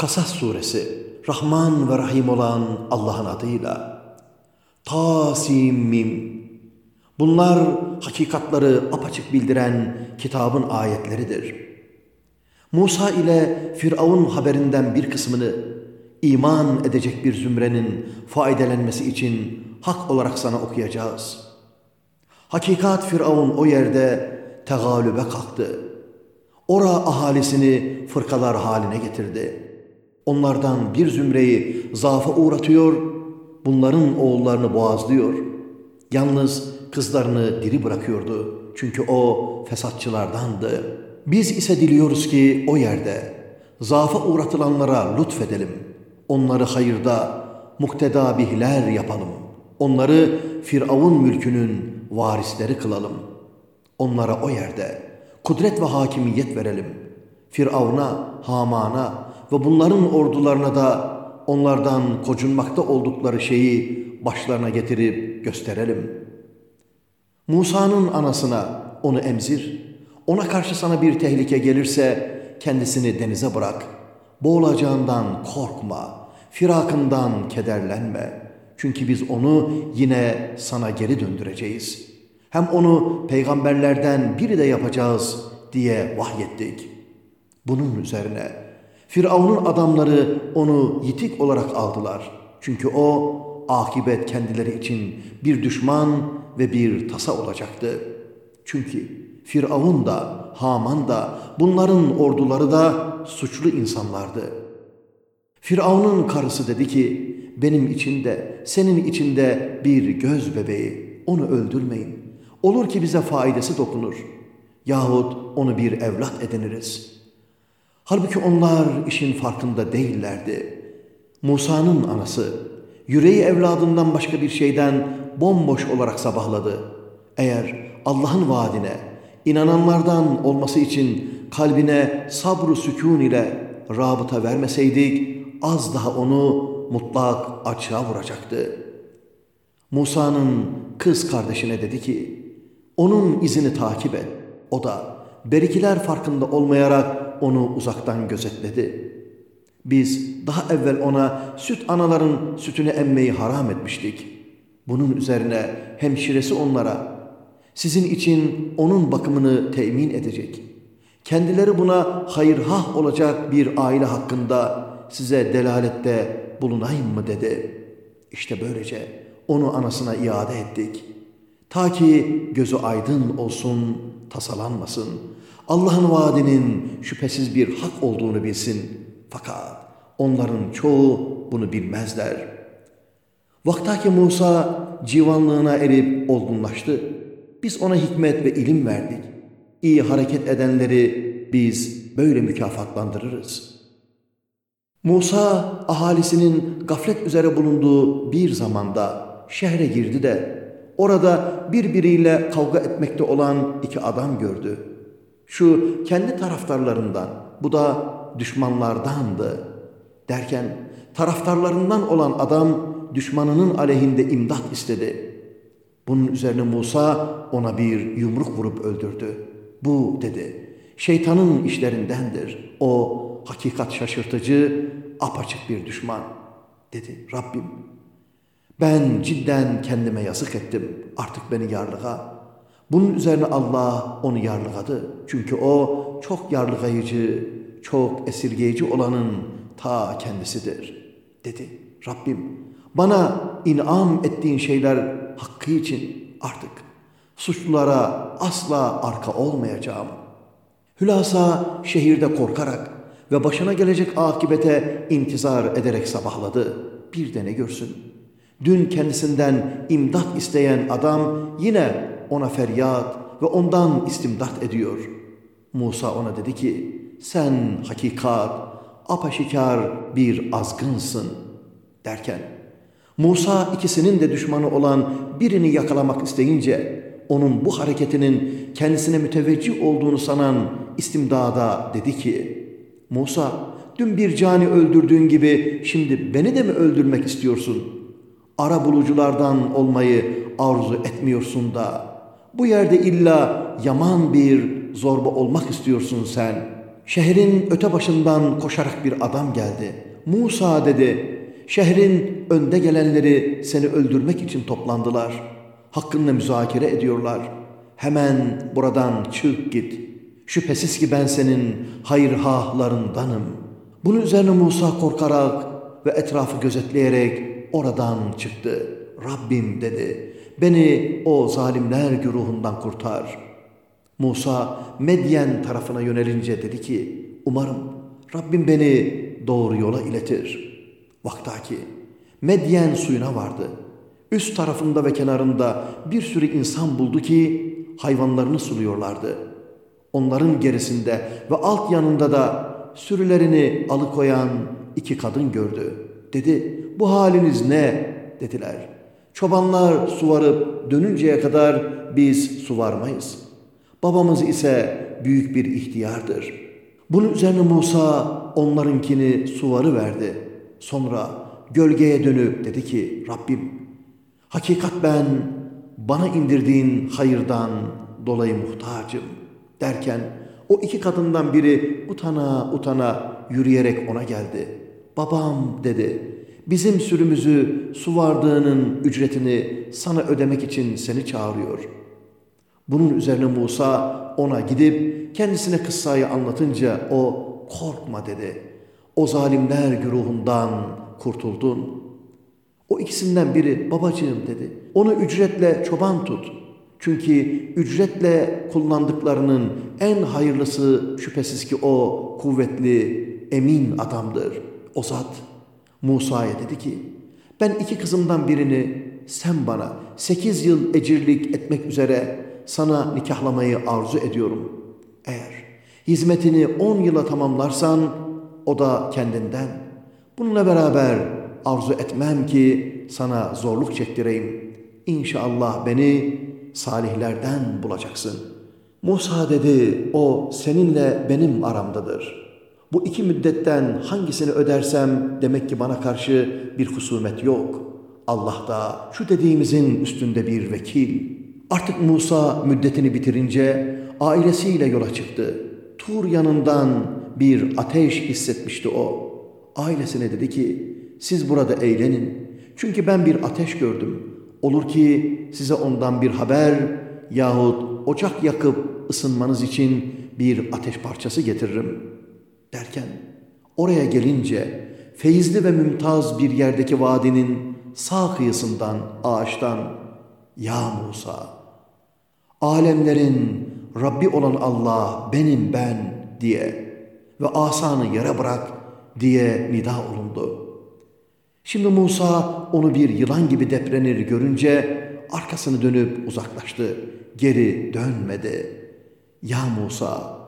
Kasas suresi Rahman ve Rahim olan Allah'ın adıyla Tasimim Bunlar hakikatları apaçık bildiren kitabın ayetleridir. Musa ile Firavun haberinden bir kısmını iman edecek bir zümrenin faydelenmesi için hak olarak sana okuyacağız. Hakikat Firavun o yerde tegalübe kalktı. Ora ahalisini fırkalar haline getirdi. Onlardan bir zümreyi zaafa uğratıyor, bunların oğullarını boğazlıyor. Yalnız kızlarını diri bırakıyordu. Çünkü o fesatçılardandı. Biz ise diliyoruz ki o yerde zaafa uğratılanlara lütfedelim. Onları hayırda mukteda bihler yapalım. Onları Firavun mülkünün varisleri kılalım. Onlara o yerde kudret ve hakimiyet verelim. Firavun'a, Haman'a ve bunların ordularına da onlardan kocunmakta oldukları şeyi başlarına getirip gösterelim. Musa'nın anasına onu emzir, ona karşı sana bir tehlike gelirse kendisini denize bırak. Boğulacağından korkma, firakından kederlenme. Çünkü biz onu yine sana geri döndüreceğiz. Hem onu peygamberlerden biri de yapacağız diye vahyettik. Bunun üzerine Firavun'un adamları onu yitik olarak aldılar. Çünkü o akibet kendileri için bir düşman ve bir tasa olacaktı. Çünkü Firavun da, Haman da, bunların orduları da suçlu insanlardı. Firavun'un karısı dedi ki, benim içinde, senin içinde bir göz bebeği, onu öldürmeyin. Olur ki bize faydası dokunur. Yahut onu bir evlat ediniriz. Halbuki onlar işin farkında değillerdi. Musa'nın anası, yüreği evladından başka bir şeyden bomboş olarak sabahladı. Eğer Allah'ın vaadine, inananlardan olması için kalbine sabru sükun ile rabıta vermeseydik, az daha onu mutlak açığa vuracaktı. Musa'nın kız kardeşine dedi ki, onun izini takip et. O da berikiler farkında olmayarak onu uzaktan gözetledi. Biz daha evvel ona süt anaların sütünü emmeyi haram etmiştik. Bunun üzerine hemşiresi onlara, sizin için onun bakımını temin edecek. Kendileri buna hayırhah olacak bir aile hakkında size delalette bulunayım mı dedi. İşte böylece onu anasına iade ettik. Ta ki gözü aydın olsun, tasalanmasın. Allah'ın vaadinin şüphesiz bir hak olduğunu bilsin. Fakat onların çoğu bunu bilmezler. Vaktaki Musa civanlığına erip olgunlaştı. Biz ona hikmet ve ilim verdik. İyi hareket edenleri biz böyle mükafatlandırırız. Musa ahalisinin gaflet üzere bulunduğu bir zamanda şehre girdi de orada birbiriyle kavga etmekte olan iki adam gördü. Şu kendi taraftarlarından, bu da düşmanlardandı. Derken taraftarlarından olan adam düşmanının aleyhinde imdat istedi. Bunun üzerine Musa ona bir yumruk vurup öldürdü. Bu dedi, şeytanın işlerindendir. O hakikat şaşırtıcı, apaçık bir düşman. Dedi Rabbim, ben cidden kendime yazık ettim. Artık beni yarlığa. Bunun üzerine Allah onu yarlıgadı. Çünkü o çok yarlıgayıcı, çok esirgeyici olanın ta kendisidir. Dedi Rabbim, bana inam ettiğin şeyler hakkı için artık suçlulara asla arka olmayacağım. Hülasa şehirde korkarak ve başına gelecek akibete intizar ederek sabahladı. Bir de ne görsün? Dün kendisinden imdat isteyen adam yine ona feryat ve ondan istimdat ediyor. Musa ona dedi ki, sen hakikat, apaşikar bir azgınsın derken, Musa ikisinin de düşmanı olan birini yakalamak isteyince, onun bu hareketinin kendisine müteveccih olduğunu sanan istimdada dedi ki, Musa, dün bir cani öldürdüğün gibi şimdi beni de mi öldürmek istiyorsun? Ara buluculardan olmayı arzu etmiyorsun da, bu yerde illa yaman bir zorba olmak istiyorsun sen. Şehrin öte başından koşarak bir adam geldi. Musa dedi, şehrin önde gelenleri seni öldürmek için toplandılar. Hakkında müzakere ediyorlar. Hemen buradan çık git. Şüphesiz ki ben senin hayırhahlarındanım. Bunun üzerine Musa korkarak ve etrafı gözetleyerek oradan çıktı. Rabbim dedi, beni o zalimler güruhundan kurtar. Musa Medyen tarafına yönelince dedi ki, umarım Rabbim beni doğru yola iletir. Vaktaki Medyen suyuna vardı. Üst tarafında ve kenarında bir sürü insan buldu ki hayvanlarını suluyorlardı. Onların gerisinde ve alt yanında da sürülerini alıkoyan iki kadın gördü. Dedi, bu haliniz ne? Dediler. Çobanlar suvarıp dönünceye kadar biz suvarmayız. Babamız ise büyük bir ihtiyardır. Bunun üzerine Musa onlarınkini suvarı verdi. Sonra gölgeye dönüp dedi ki Rabbim hakikat ben bana indirdiğin hayırdan dolayı muhtacım derken o iki kadından biri utana utana yürüyerek ona geldi. Babam dedi bizim sürümüzü suvardığının ücretini sana ödemek için seni çağırıyor. Bunun üzerine Musa ona gidip kendisine kıssayı anlatınca o korkma dedi. O zalimler güruhundan kurtuldun. O ikisinden biri babacığım dedi. Onu ücretle çoban tut. Çünkü ücretle kullandıklarının en hayırlısı şüphesiz ki o kuvvetli, emin adamdır. O zat Musa'ya dedi ki, ben iki kızımdan birini sen bana sekiz yıl ecirlik etmek üzere sana nikahlamayı arzu ediyorum. Eğer hizmetini on yıla tamamlarsan o da kendinden. Bununla beraber arzu etmem ki sana zorluk çektireyim. İnşallah beni salihlerden bulacaksın. Musa dedi, o seninle benim aramdadır. Bu iki müddetten hangisini ödersem demek ki bana karşı bir husumet yok. Allah da şu dediğimizin üstünde bir vekil. Artık Musa müddetini bitirince ailesiyle yola çıktı. Tur yanından bir ateş hissetmişti o. Ailesine dedi ki, siz burada eğlenin. Çünkü ben bir ateş gördüm. Olur ki size ondan bir haber yahut ocak yakıp ısınmanız için bir ateş parçası getiririm. Derken oraya gelince feyizli ve mümtaz bir yerdeki vadinin sağ kıyısından ağaçtan Ya Musa alemlerin Rabbi olan Allah benim ben diye ve asanı yere bırak diye nida olundu. Şimdi Musa onu bir yılan gibi deprenir görünce arkasını dönüp uzaklaştı. Geri dönmedi. Ya Musa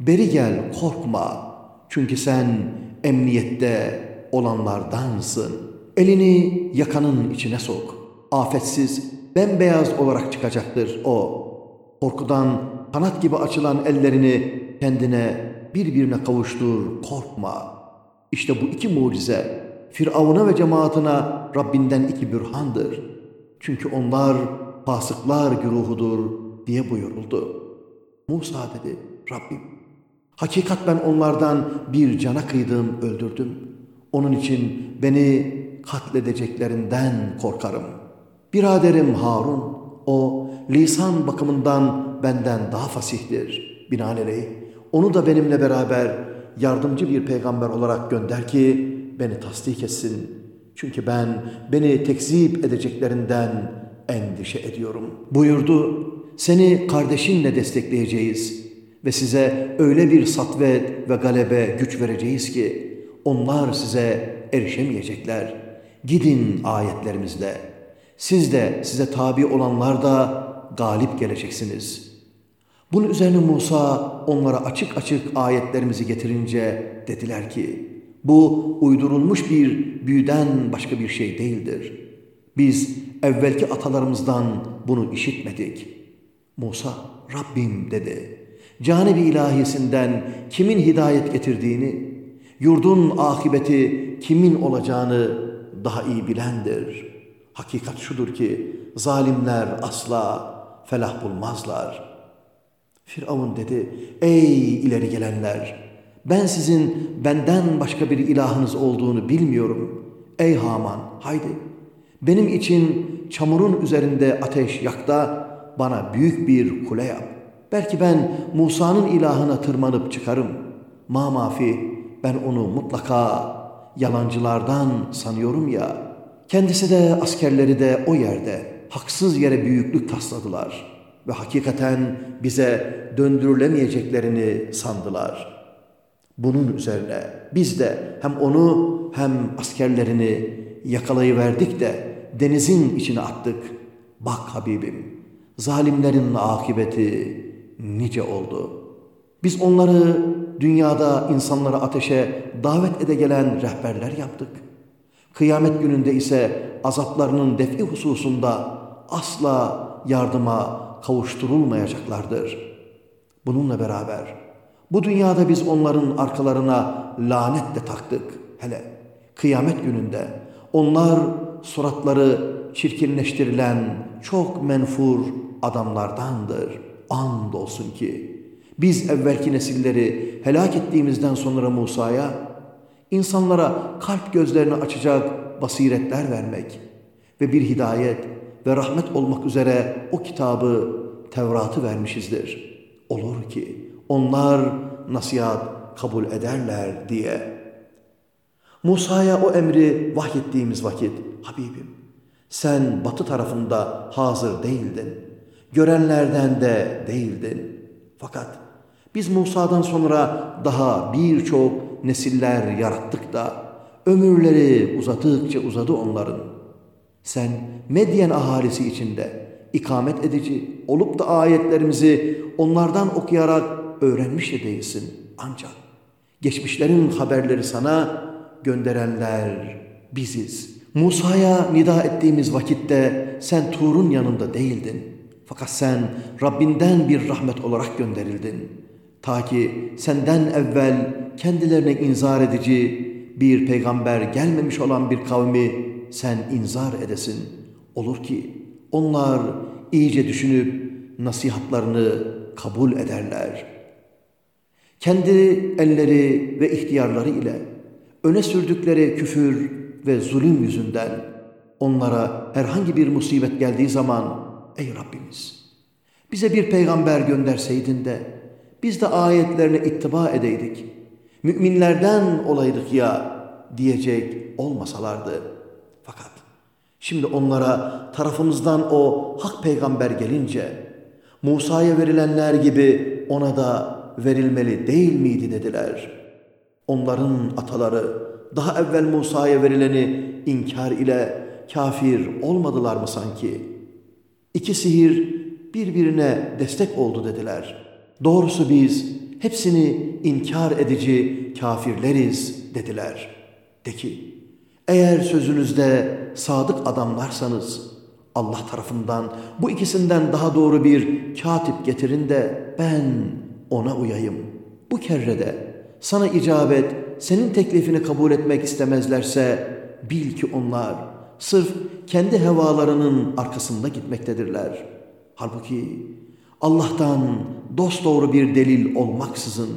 beri gel korkma çünkü sen emniyette olanlardansın. Elini yakanın içine sok. Afetsiz, bembeyaz olarak çıkacaktır o. Korkudan kanat gibi açılan ellerini kendine birbirine kavuştur, korkma. İşte bu iki mucize Firavun'a ve cemaatine Rabbinden iki bürhandır. Çünkü onlar fasıklar güruhudur diye buyuruldu. Musa dedi, Rabbim, hakikat ben onlardan bir cana kıydım, öldürdüm. Onun için beni katledeceklerinden korkarım. Biraderim Harun, o lisan bakımından benden daha fasihtir. Binaenaleyh onu da benimle beraber yardımcı bir peygamber olarak gönder ki beni tasdik etsin. Çünkü ben beni tekzip edeceklerinden endişe ediyorum. Buyurdu, seni kardeşinle destekleyeceğiz ve size öyle bir satvet ve galebe güç vereceğiz ki onlar size erişemeyecekler. Gidin ayetlerimizle. Siz de size tabi olanlar da galip geleceksiniz. Bunun üzerine Musa onlara açık açık ayetlerimizi getirince dediler ki, bu uydurulmuş bir büyüden başka bir şey değildir. Biz evvelki atalarımızdan bunu işitmedik. Musa, Rabbim dedi. Canebi ilahisinden kimin hidayet getirdiğini, yurdun akıbeti kimin olacağını daha iyi bilendir. Hakikat şudur ki zalimler asla felah bulmazlar. Firavun dedi, ey ileri gelenler! Ben sizin benden başka bir ilahınız olduğunu bilmiyorum. Ey Haman haydi benim için çamurun üzerinde ateş yak da bana büyük bir kule yap. Belki ben Musa'nın ilahına tırmanıp çıkarım. Ma mafi ben onu mutlaka yalancılardan sanıyorum ya. Kendisi de askerleri de o yerde haksız yere büyüklük tasladılar ve hakikaten bize döndürülemeyeceklerini sandılar. Bunun üzerine biz de hem onu hem askerlerini yakalayıverdik de denizin içine attık. Bak Habibim, zalimlerin akıbeti nice oldu. Biz onları dünyada insanları ateşe davet ede gelen rehberler yaptık. Kıyamet gününde ise azaplarının defi hususunda asla yardıma kavuşturulmayacaklardır. Bununla beraber bu dünyada biz onların arkalarına lanetle taktık. Hele kıyamet gününde onlar suratları çirkinleştirilen çok menfur adamlardandır. Andolsun ki biz evvelki nesilleri helak ettiğimizden sonra Musa'ya insanlara kalp gözlerini açacak basiretler vermek ve bir hidayet ve rahmet olmak üzere o kitabı Tevrat'ı vermişizdir. Olur ki onlar nasihat kabul ederler diye. Musa'ya o emri vahyettiğimiz vakit, Habibim sen batı tarafında hazır değildin. Görenlerden de değildin. Fakat biz Musa'dan sonra daha birçok nesiller yarattık da ömürleri uzadıkça uzadı onların. Sen Medyen ahalisi içinde ikamet edici olup da ayetlerimizi onlardan okuyarak öğrenmiş de değilsin. Ancak geçmişlerin haberleri sana gönderenler biziz. Musa'ya nida ettiğimiz vakitte sen Tur'un yanında değildin. Fakat sen Rabbinden bir rahmet olarak gönderildin. Ta ki senden evvel kendilerine inzar edici bir peygamber gelmemiş olan bir kavmi sen inzar edesin. Olur ki onlar iyice düşünüp nasihatlarını kabul ederler. Kendi elleri ve ihtiyarları ile öne sürdükleri küfür ve zulüm yüzünden onlara herhangi bir musibet geldiği zaman ey Rabbimiz bize bir peygamber gönderseydin de biz de ayetlerine ittiba edeydik. Müminlerden olaydık ya diyecek olmasalardı. Fakat şimdi onlara tarafımızdan o hak peygamber gelince Musa'ya verilenler gibi ona da verilmeli değil miydi dediler. Onların ataları daha evvel Musa'ya verileni inkar ile kafir olmadılar mı sanki? İki sihir birbirine destek oldu dediler. Doğrusu biz hepsini inkar edici kafirleriz dediler. De ki, eğer sözünüzde sadık adamlarsanız Allah tarafından bu ikisinden daha doğru bir katip getirin de ben ona uyayım. Bu kerrede sana icabet senin teklifini kabul etmek istemezlerse bil ki onlar sırf kendi hevalarının arkasında gitmektedirler. Halbuki Allah'tan dosdoğru bir delil olmaksızın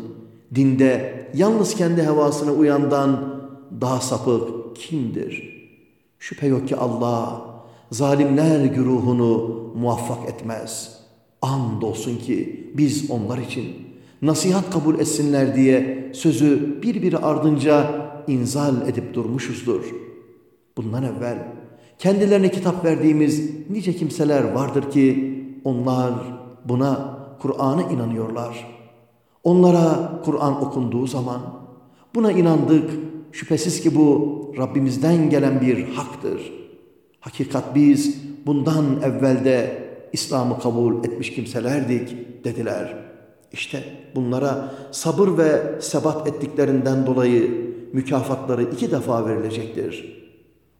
dinde yalnız kendi hevasına uyandan daha sapık kimdir? Şüphe yok ki Allah zalimler güruhunu muvaffak etmez. Andolsun ki biz onlar için nasihat kabul etsinler diye sözü birbiri ardınca inzal edip durmuşuzdur. Bundan evvel kendilerine kitap verdiğimiz nice kimseler vardır ki onlar buna Kur'an'a inanıyorlar. Onlara Kur'an okunduğu zaman buna inandık. Şüphesiz ki bu Rabbimizden gelen bir haktır. Hakikat biz bundan evvelde İslam'ı kabul etmiş kimselerdik dediler.'' İşte bunlara sabır ve sebat ettiklerinden dolayı mükafatları iki defa verilecektir.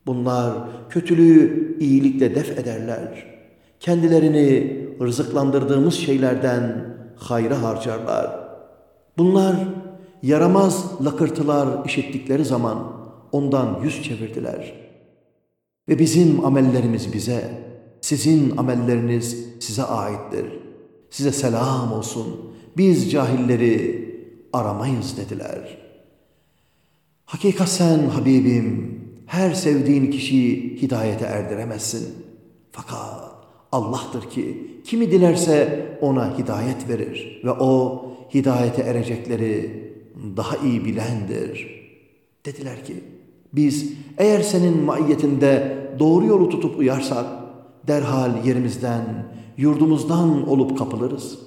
Bunlar kötülüğü iyilikle def ederler. Kendilerini rızıklandırdığımız şeylerden hayra harcarlar. Bunlar yaramaz lakırtılar işittikleri zaman ondan yüz çevirdiler. Ve bizim amellerimiz bize, sizin amelleriniz size aittir. Size selam olsun.'' Biz cahilleri aramayız dediler. Hakikat sen Habibim her sevdiğin kişiyi hidayete erdiremezsin. Fakat Allah'tır ki kimi dilerse ona hidayet verir ve o hidayete erecekleri daha iyi bilendir. Dediler ki biz eğer senin maiyetinde doğru yolu tutup uyarsak derhal yerimizden, yurdumuzdan olup kapılırız.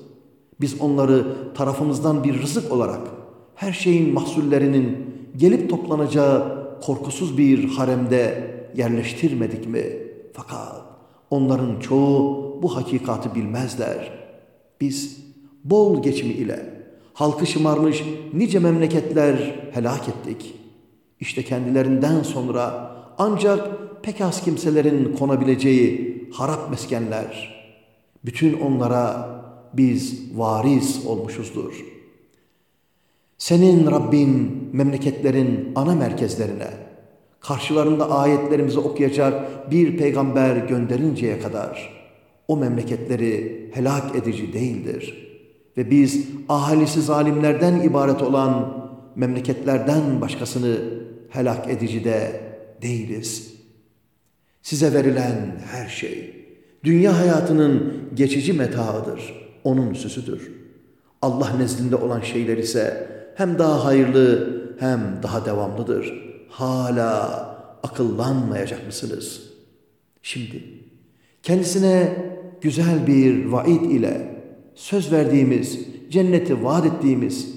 Biz onları tarafımızdan bir rızık olarak her şeyin mahsullerinin gelip toplanacağı korkusuz bir haremde yerleştirmedik mi? Fakat onların çoğu bu hakikati bilmezler. Biz bol geçimi ile halkı şımarmış nice memleketler helak ettik. İşte kendilerinden sonra ancak pek az kimselerin konabileceği harap meskenler. Bütün onlara biz varis olmuşuzdur. Senin Rabbin memleketlerin ana merkezlerine, karşılarında ayetlerimizi okuyacak bir peygamber gönderinceye kadar o memleketleri helak edici değildir. Ve biz ahalisi zalimlerden ibaret olan memleketlerden başkasını helak edici de değiliz. Size verilen her şey, dünya hayatının geçici metaıdır, onun süsüdür. Allah nezdinde olan şeyler ise hem daha hayırlı hem daha devamlıdır. Hala akıllanmayacak mısınız? Şimdi kendisine güzel bir vaid ile söz verdiğimiz, cenneti vaat ettiğimiz,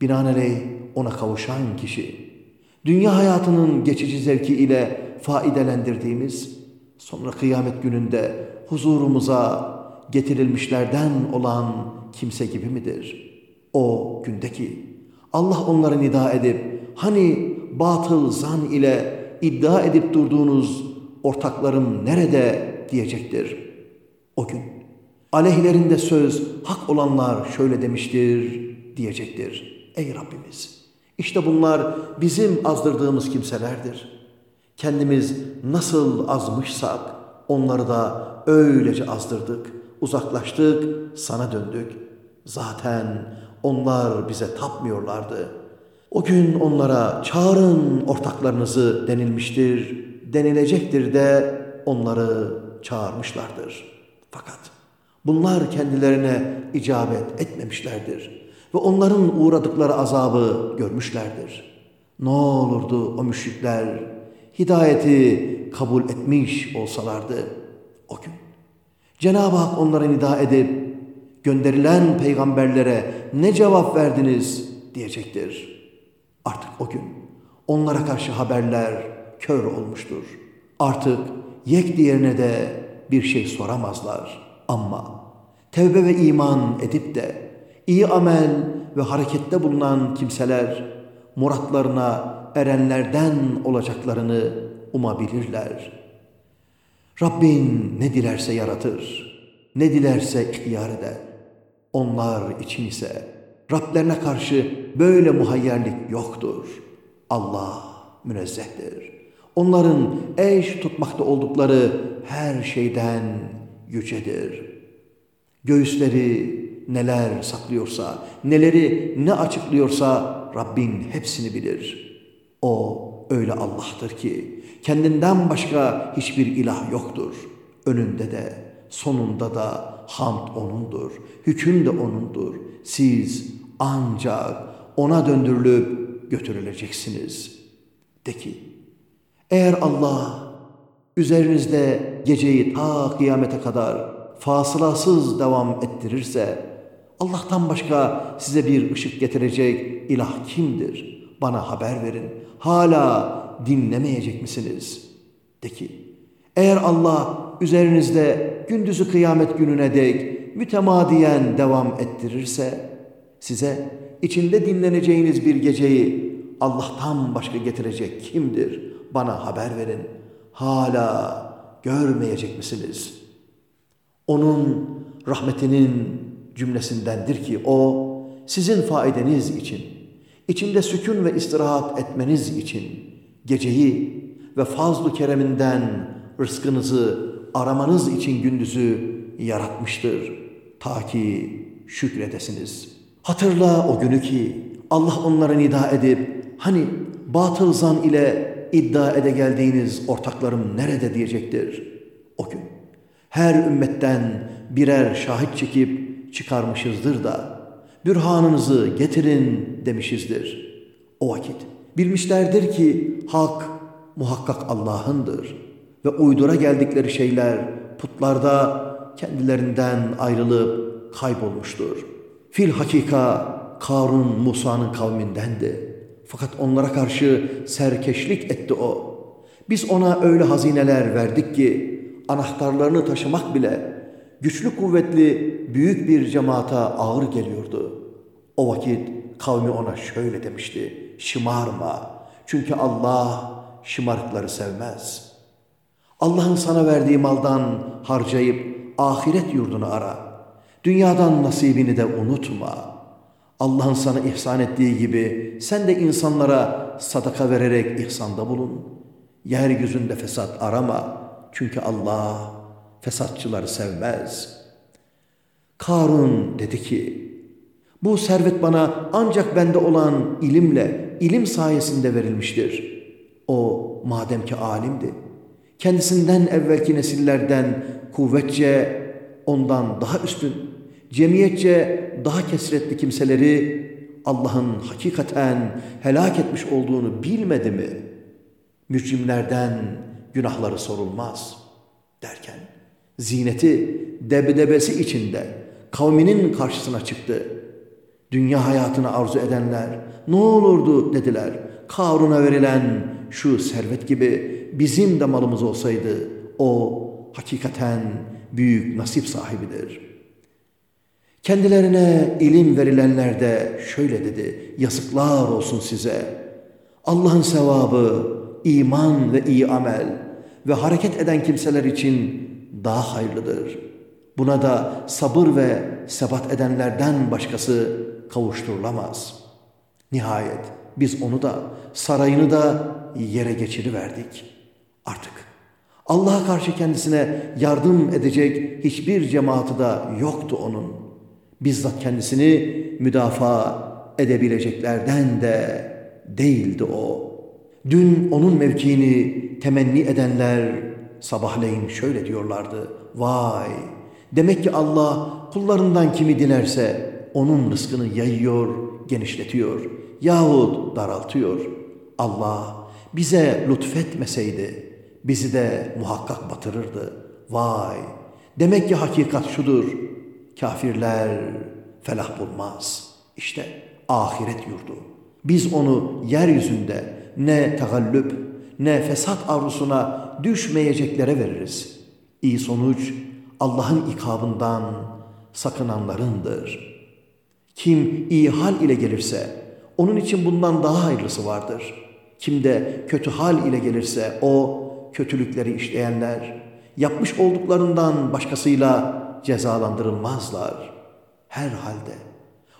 binaenaleyh ona kavuşan kişi, dünya hayatının geçici zevki ile faidelendirdiğimiz, sonra kıyamet gününde huzurumuza getirilmişlerden olan kimse gibi midir? O gündeki Allah onları nida edip hani batıl zan ile iddia edip durduğunuz ortaklarım nerede diyecektir. O gün aleyhlerinde söz hak olanlar şöyle demiştir diyecektir. Ey Rabbimiz işte bunlar bizim azdırdığımız kimselerdir. Kendimiz nasıl azmışsak onları da öylece azdırdık, uzaklaştık, sana döndük. Zaten onlar bize tapmıyorlardı. O gün onlara çağırın ortaklarınızı denilmiştir, denilecektir de onları çağırmışlardır. Fakat bunlar kendilerine icabet etmemişlerdir ve onların uğradıkları azabı görmüşlerdir. Ne olurdu o müşrikler hidayeti kabul etmiş olsalardı o gün. Cenab-ı Hak onlara nida edip gönderilen peygamberlere ne cevap verdiniz diyecektir. Artık o gün onlara karşı haberler kör olmuştur. Artık yek diğerine de bir şey soramazlar. Ama tevbe ve iman edip de iyi amel ve harekette bulunan kimseler muratlarına erenlerden olacaklarını umabilirler. Rabbin ne dilerse yaratır, ne dilerse ihtiyar eder. Onlar için ise Rablerine karşı böyle muhayyerlik yoktur. Allah münezzehtir. Onların eş tutmakta oldukları her şeyden yücedir. Göğüsleri neler saklıyorsa, neleri ne açıklıyorsa Rabbin hepsini bilir. O öyle Allah'tır ki kendinden başka hiçbir ilah yoktur. Önünde de sonunda da hamd O'nundur, hüküm de O'nundur. Siz ancak O'na döndürülüp götürüleceksiniz. De ki, eğer Allah üzerinizde geceyi ta kıyamete kadar fasılasız devam ettirirse, Allah'tan başka size bir ışık getirecek ilah kimdir? Bana haber verin. Hala dinlemeyecek misiniz? De ki, eğer Allah üzerinizde gündüzü kıyamet gününe dek mütemadiyen devam ettirirse, size içinde dinleneceğiniz bir geceyi Allah'tan başka getirecek kimdir? Bana haber verin. Hala görmeyecek misiniz? Onun rahmetinin cümlesindendir ki o sizin faideniz için, içinde sükun ve istirahat etmeniz için geceyi ve fazlu kereminden rızkınızı aramanız için gündüzü yaratmıştır. Ta ki şükredesiniz. Hatırla o günü ki Allah onlara nida edip hani batıl zan ile iddia ede geldiğiniz ortaklarım nerede diyecektir o gün. Her ümmetten birer şahit çekip çıkarmışızdır da bürhanınızı getirin demişizdir. O vakit bilmişlerdir ki hak muhakkak Allah'ındır ve uydura geldikleri şeyler putlarda kendilerinden ayrılıp kaybolmuştur. Fil hakika Karun Musa'nın kavmindendi. Fakat onlara karşı serkeşlik etti o. Biz ona öyle hazineler verdik ki anahtarlarını taşımak bile güçlü kuvvetli büyük bir cemaata ağır geliyordu. O vakit kavmi ona şöyle demişti. Şımarma. Çünkü Allah şımarıkları sevmez. Allah'ın sana verdiği maldan harcayıp ahiret yurdunu ara. Dünyadan nasibini de unutma. Allah'ın sana ihsan ettiği gibi sen de insanlara sadaka vererek ihsanda bulun. Yeryüzünde fesat arama. Çünkü Allah fesatçıları sevmez. Karun dedi ki, bu servet bana ancak bende olan ilimle, ilim sayesinde verilmiştir. O madem ki alimdi, kendisinden evvelki nesillerden kuvvetçe ondan daha üstün, cemiyetçe daha kesretli kimseleri Allah'ın hakikaten helak etmiş olduğunu bilmedi mi? Mücrimlerden günahları sorulmaz derken zineti debdebesi içinde kavminin karşısına çıktı. Dünya hayatını arzu edenler ne olurdu dediler. Karun'a verilen şu servet gibi bizim de malımız olsaydı o hakikaten büyük nasip sahibidir. Kendilerine ilim verilenler de şöyle dedi. Yazıklar olsun size. Allah'ın sevabı, iman ve iyi amel ve hareket eden kimseler için daha hayırlıdır. Buna da sabır ve sebat edenlerden başkası kavuşturulamaz. Nihayet biz onu da sarayını da yere geçiriverdik. Artık Allah'a karşı kendisine yardım edecek hiçbir cemaati da yoktu onun. Bizzat kendisini müdafaa edebileceklerden de değildi o. Dün onun mevkiini temenni edenler sabahleyin şöyle diyorlardı. Vay! Demek ki Allah kullarından kimi dilerse onun rızkını yayıyor, genişletiyor yahut daraltıyor. Allah bize lütfetmeseydi bizi de muhakkak batırırdı. Vay! Demek ki hakikat şudur. Kafirler felah bulmaz. İşte ahiret yurdu. Biz onu yeryüzünde ne tagallüp ne fesat arzusuna düşmeyeceklere veririz. İyi sonuç Allah'ın ikabından sakınanlarındır. Kim iyi hal ile gelirse onun için bundan daha hayırlısı vardır. Kim de kötü hal ile gelirse o kötülükleri işleyenler yapmış olduklarından başkasıyla cezalandırılmazlar. Herhalde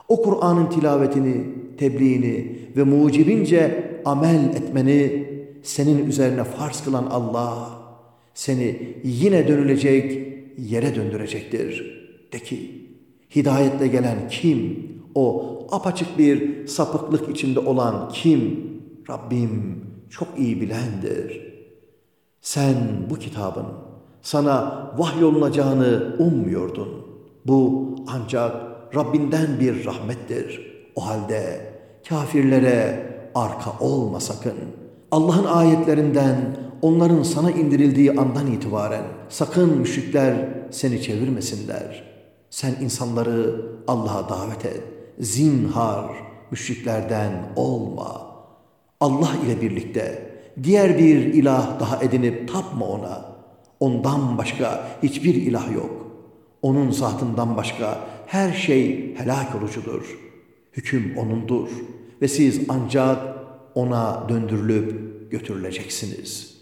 o Kur'an'ın tilavetini, tebliğini ve mucibince amel etmeni senin üzerine farz kılan Allah seni yine dönülecek yere döndürecektir. De ki hidayetle gelen kim? O apaçık bir sapıklık içinde olan kim? Rabbim çok iyi bilendir. Sen bu kitabın sana vahyolunacağını ummuyordun. Bu ancak Rabbinden bir rahmettir. O halde kafirlere arka olma sakın. Allah'ın ayetlerinden onların sana indirildiği andan itibaren sakın müşrikler seni çevirmesinler. Sen insanları Allah'a davet et. Zinhar müşriklerden olma. Allah ile birlikte diğer bir ilah daha edinip tapma ona. Ondan başka hiçbir ilah yok. Onun zatından başka her şey helak olucudur. Hüküm O'nundur ve siz ancak O'na döndürülüp götürüleceksiniz.''